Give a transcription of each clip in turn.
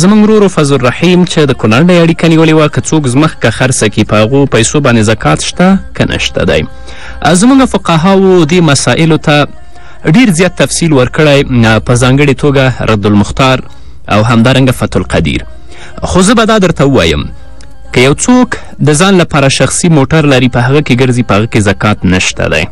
زموږ ورور فضل الرحیم چې د کونړ نه یې اړیکه نیولې وه که څوک ځمکه خرڅه کړي په هغو پیسو باندې زکات شته که نشته دی زموږ فقهاو دې مسایلو ته ډیر زیات تفصیل ورکړی په ځانګړې توګه رد المختار او همدارنګه فتح القدیر خو زه به دا درته ووایم که یو څوک د ځان لپاره شخصي موټر لري په هغه کې ګرځي په هغه کې زکات نشته دی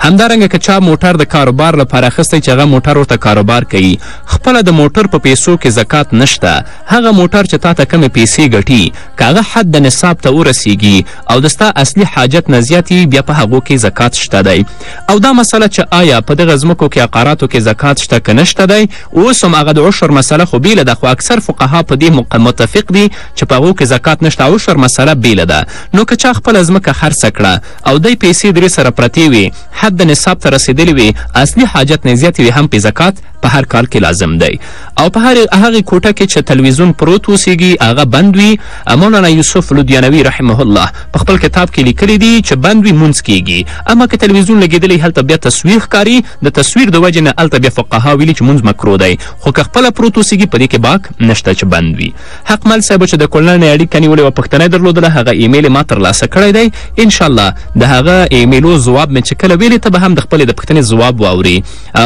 همدارنګه که چا موټر د کاروبار لپاره اخیستی چې هغه موټر ورته کاروبار کوي خپله د موټر په پیسو کې زکات نشته هغه موټر چې تا ته کمې پیسې ګټي که هغه حد د نصاب ته ورسیږي او د ستا اصلي حاجت نه زیات یي بیا په هغو کې زکات شته دی او دا مسله چې آیا په دغه ځمکو کې عقاراتو کې زکات شته که نشته دی اوس هم هغه د عشر مسله خو بیله ده خو اکثر فقها په دې متفق دي چې په هغو کې زکات نشته عشر مسله بیله ده نو که چا خپله ځمکه خرڅه کړه او دی پیسې درې سره پرتې وې حد نصاب ته رسېدلې وې اصلي حاجت نه زیاتې وې هم پې زکات په هر کال کې لازم دی او په هر هغې کوټه کې چې تلویزیون پروت اوسېږي هغه بند وي مولانا یوسف لودیانوي رحمه الله په خپل کتاب کې لیکلي دي چې بند وي مونځ کیږي اما که تلویزیون لګېدلی هلته بیا تصویر ښکاري د تصویر د وجې نه هلته بیا فقها ویلي چې مونځ مکرو دی خو که خپله پروت اوسېږي په دې کې باک نشته چې بند وي حق مل صاحب چې د کونړ نه اړیکه نیولې وه پښتنه یې درلودله هغه ایمیل یې ما ترلاسه کړی دی انشاءالله د هغه ایمیلو ځواب مې چې کله ویلې ته به هم د خپلې د پوښتنې ځواب واورې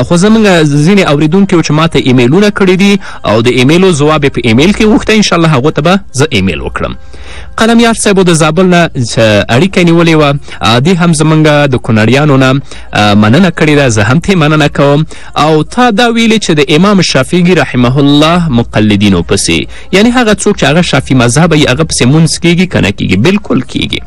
خو زموږ ځینې اورېدونکي چې ما ته ایمیلونه کړي دي او د ایمیلو ځواب یې په ایمیل کې غوښتی انشاءالله هغو ته به زه ایمیل وکړم قلم یار صاحب د زابل نه اړیکه نیولې وه دې هم زموږ د کونړیانو نه مننه کړې ده زه هم ترې مننه کوم او تا دا ویلي چې د امام شافعي رحمه الله مقلدینو پسې یعنی هغه څوک چې هغه شافعي مذهبه یي هغه پسې مونځ کیږي که نه کیږي بلکل کیږي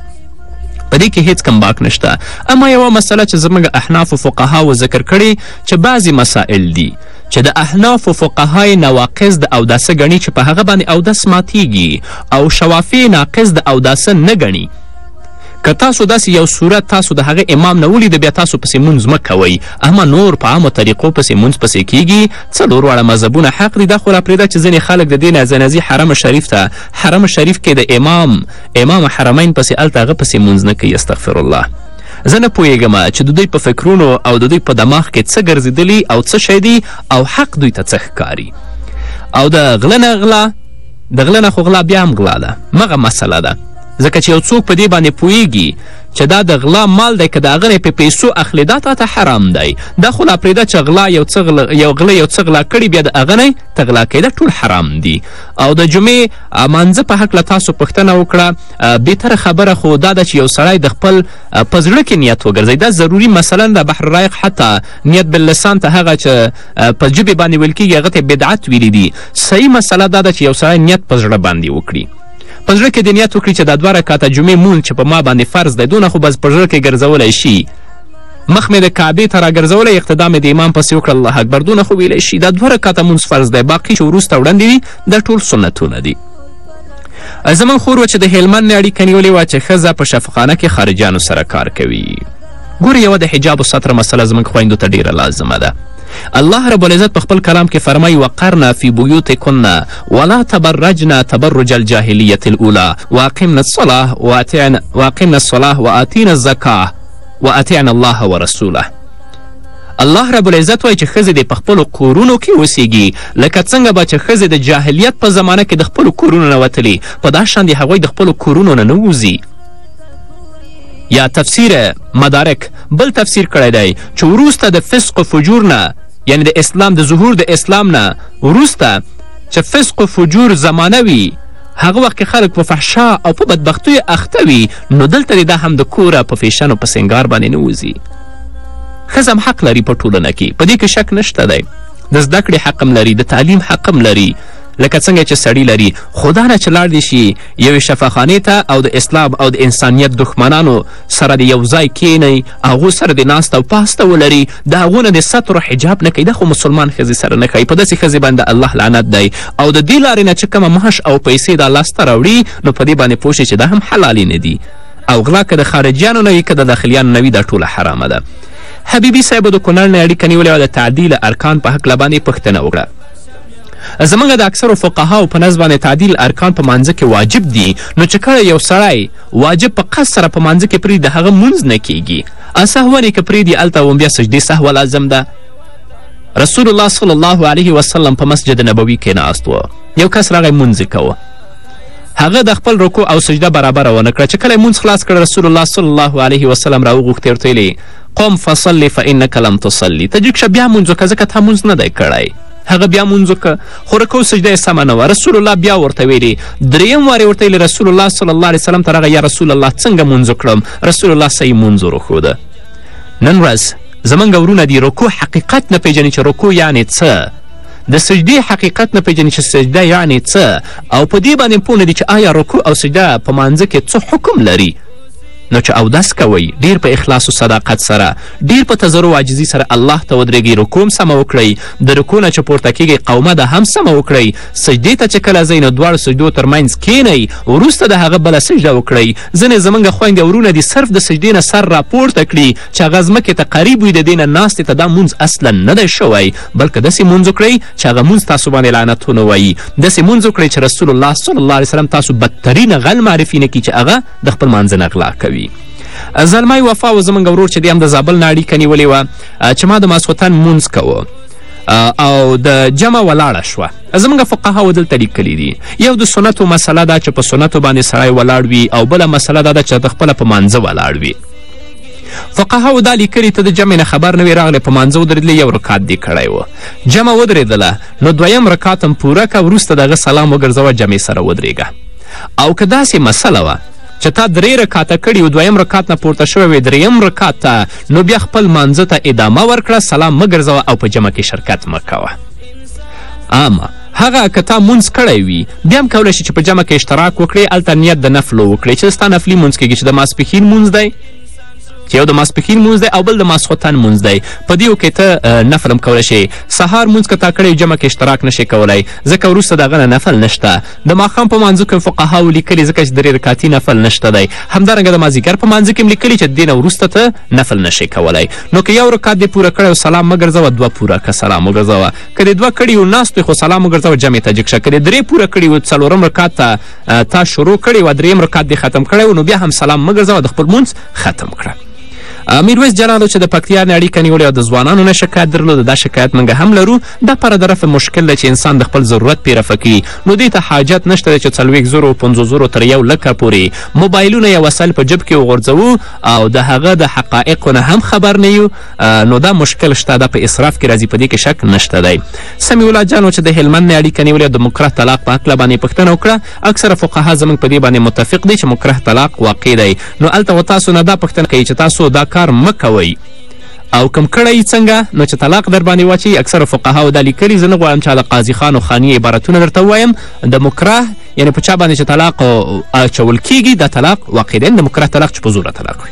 په دې کې هیڅ کم باک نشته اما یوه مسله چې زموږ احنافو فقهاو ذکر کړې چې بعضې مسائل دي چې د احنافو فقها یې نواقض د اوداسه ګڼي چې په هغه باندې اودس ماتیږي او شوافع ناقض د اوداسه نه ګڼي که تاسو داسې یو صورت تاسو د هغه امام نه ولید بیا تاسو پسې مونځ مه کوئ اما نور په عامو طریقو پسې مونځ پسې کیږي څلور واړه مذهبونه حق دي دا خو راپرېږده چې ځینې خلک د دې نه ځنځي حرم شریف ته حرم شریف کې د امام امام حرمین پسې هلته هغه پسې مونځ نه کوي استغفرالله زه نه پوهېږم چې د دوی په فکرونو او د دوی په دماغ کې څه ګرځېدلي او څه شی دی او حق دوی ته څه ښکاري او د غله نه غلا د غله نه خو غلا بیا هم غلا ده مغه مسله ده ځکه چې یو څوک په دې باندې پوهېږي چې دا د غلا مال دی که د هغه په پیسو اخلي دا تا ته حرام دی دا خو لا پرېږده چې غلا یو څه غل... یو غله یو څه غلا کړي بیا د هغه نه ته غلا کوي دا ټول حرام دي او د جمعې مانځه په هکله تاسو پوښتنه وکړه بهتره خبره خو دا ده چې یو سړی د خپل په زړه کې نیت وګرځوي دا ضروري مثلا د بحر رایق حتی نیت باللسان ته هغه چې په ژبې باندې ویل کېږي هغه ته بدعت ویلي دي صحیح مسله دا ده چې یو سړی نیت په زړه باندې وکړي په زړه کې دې نیت وکړي چې دا دوه رکعته جمعې مونځ چې په ما باندې فرض دی دونه خو بس په زړه کې ګرځولی شي مخ مې د کعبې ته راګرځولی اقتدا مې د امام پسې وکړه الله اکبر دونه خو ویلی شي دا دوه رکعته مونځ فرض دی باقي چې وروسته وړاندې دي دا ټول سنتونه دي زموږ خور وه چې د هلمند نه اړیکه نیولې وه چې ښځه په شفقانه کې خارجیانو سره کار کوي ګوره یوه د حجاب و ستر مسله زموږ خویندو ته ډیره لازمه ده الله رب العزت په خپل کلام کې فرمایي وقرنا فی بیوتکن ولا تبرجنا تبرج الجاهلیت الاولی واقمنا الصلاه واتعنا واقمنا الصلاه واتینا الزکاه واتعنا الله ورسوله الله رب العزت وایي چې ښځې دې په خپلو کورونو کې اوسیږي لکه څنګه به چې ښځې د جاهلیت په زمانه کې د خپلو کورونو نه وتلي په دا شان دې هغوی د خپلو کورونو نه نه وځي یا تفسیر مدارک بل تفسیر کړی دی چې وروسته د فسق و فجور نه یعنی د اسلام د ظهور د اسلام نه وروسته چې فسق و فجور زمانه وي هغه وخت کې خلک په فحشا او په بدبختیو اخته وي نو دلته دې دا هم د کوره په فیشن او په سنګار باندې نه وځي ښځه هم حق لري په ټولنه کې په دې کې شک نشته دی د زده کړې حق هم لري د تعلیم حق هم لري لکه څنګه چې سړی لري خو دا نه چې لاړ دې شي یوې شفاخانې ته او د اسلام او د انسانیت دښمنانو سره د یو ځای کینی هغو سره د ناسته او پاسته ولري د هغو نه دې ستر او حجاب نه کوي دا خو مسلمان ښځې سره نه ښایي په داسې ښځې باندې د الله لعنت دی او د دې لارې نه چې کومه معاش او پیسې دا لاسته راوړي نو په دې باندې پوه شي چې دا هم حلالې نه دي او غلا که د خارجیانو نه وي که د داخلیانو نه وي دا ټوله حرامه ده حبیبي صاحب د کونړ نه اړیکه نیولې وه د تعدیل ارکان په هکله باندې پوښتنه وکړه زمونږ د اکثرو فقهاو په نظر باندې تعدیل ارکان په مانځه کې واجب دي نو چې کله یو سړی واجب په قصد سره په مانځه کې پرېږدي د هغه مونځ نه کیږي ا سهوا نې که پرېږدي هلته هم بیا سجدې سهوا لازم ده رسول الله صلی الله علیه وسلم په مسجد نبوي کې ناست و یو کس راغی مونځ کوه هغه د خپل رکوع او سجده برابره ونه کړه چې کله مونځ خلاص کړ رسول الله صلی الله علیه وسلم راوغوښتې ورته قم فصلی فانک لم تصلی ته جګ شه بیا مونځ وکړه ځکه تا مونځ نه دی کړی هغه بیا مونځ وکړ خو رکو سجده یې سمه نه وه رسول الله بیا ورته ویلي دریم وار یې ورته ویلي رسول الله صلی الله علیه وسلم ته راغی یا رسول الله څنګه مونځ وکړم رسول الله صحیح مونځ وروښوده نن ورځ زمونږ ورونه دي رکو حقیقت نه پیژني چې رکو یعنې څه د سجدې حقیقت نه پیژني چې سجده یعنې څه او په دې باندې پوه نه دي چې آیا رکو او سجده په مانځه کې څه حکم لري نو چې اودس کوئ ډیر په اخلاص و صداقت سره ډیر په تضرع و عاجزي سره الله ته ودرېږئ رکوع هم سمه وکړئ د رکوع نه چې پورته کیږئ قومه ده هم سمه وکړئ سجدې ته چې کله ځئ نو دواړو سجدو ترمنځ کینئ وروسته د هغه بله سجده وکړئ ځینې زموږ خویندې ورونه دي صرف د سجدې نه سر راپورته کړي چې هغه ځمکې ته قریب وي د دې نه ناستې ته دا مونځ اصلا نه دی شوی بلکې داسې مونځ وکړئ چې هغه مونځ تاسو باندې لعنتونه وایي داسې مونځ وکړئ چې رسول الله صلی الله علیه وسلم تاسو بدترین غل معرفي نه کړي چې هغه د خپل مانځنه غلا کوي زلمی وفا و زموږ ورور چې دی هم د زابل نه اړیکه نیولې وه چې ما د ماسخوتن مونځ کوو او د جمع ولاړه شوه زموږ فقهاو دلته لیکلي دي یو د سنتو مسله ده چې په سنتو باندې سړی ولاړ وي او بله مسله دا ده چې د خپله په مانځه ولاړ وي فقهاو دا لیکلي ته د جمع نه خبر نه وي راغلی په مانځه ودرېدلی یو رکات دې کړی و جمع ودرېدله نو دویم رکات هم پوره که وروسته د هغه سلام وګرځوه جمع سره ودرېږه او که داسې مسله وه چې تا درې رکاته کړي و دویم رکات نه پورته شوی وې دریم رکات ته نو بیا خپل مانځه ته ادامه ورکړه سلام مه ګرځوه او په جمع کې شرکت مه کوه اما هغه که تا مونځ کړی وي بیا هم کولی شي چې په جمع کې اشتراک وکړي هلته نیت د نفلو وکړي چې ستا نفلي مونځ کېږي چې د ماسپښین مونځ دی چې یو د ماسپښین مونځ دی او بل د ماسخوتن مونځ دی په دیو کې ته نفل هم کولی شي سهار مونځ که تا کړی جمع کې اشتراک نشي کولی ځکه وروسته د هغه نه نفل نشته د ماښام په مانځه کې فقهاو لیکلي ځکه چې درې رکعتي نفل نشته دی همدارنګه د مازیګر په مانځه کې هم لیکلي چې دې نه وروسته ته نفل نشې کولی نو که یو رکعت دې پوره کړی او سلام مه ګرځوه دوه پوره که سلام وګرځوه که دې دوه کړي یو ناست خو سلام وګرځوه جمع ته جګ شه که دې درې پوره کړي و څلورم رکعت ته تا شروع کړی و درېیم رکعت دې ختم کړی و نو بیا هم سلام مه ګرځوه د خپل مونځ ختم کړه میرویس جلالو چې د پکتیا نه اړیکه نیولې او د ځوانانو نه شکایت درلود دا شکایت موږ هم لرو دا پر د رفع مشکل دی چې انسان د خپل ضرورت پې رفع کړي نو دې ته حاجت نشته دی چې څلوېښت زرو پنځوس زرو تر یو لکه پورې موبایلونه یا وسایل په جب کې وغورځوو او د هغه د حقایقو نه هم خبر نه یو نو دا مشکل شته دا په اصراف کې راځي په دې کې شک نشته دی سمیع الله جانو چې د هلمند نه اړیکه نیولې او د مکره طلاق په هکله باندې پوښتنه وکړه اکثره فقها زموږ په دې باندې متفق دی چې مکره طلاق واقع دی نو هلته و تاسو نه دا پوښتنه کوي چې تاسو دا کار مه کوئ او کم کړی یي څنګه نو چې طلاق در باندې واچي اکثر فقهاو دا لیکلي زه نه غواړم چې د قاضي خان او خاني عبارتونه درته ووایم د مکراه یعنې په چا باندې چې طلاق اچول کیږي دا طلاق واقع دی د مکراه طلاق چې په زوره طلاق وي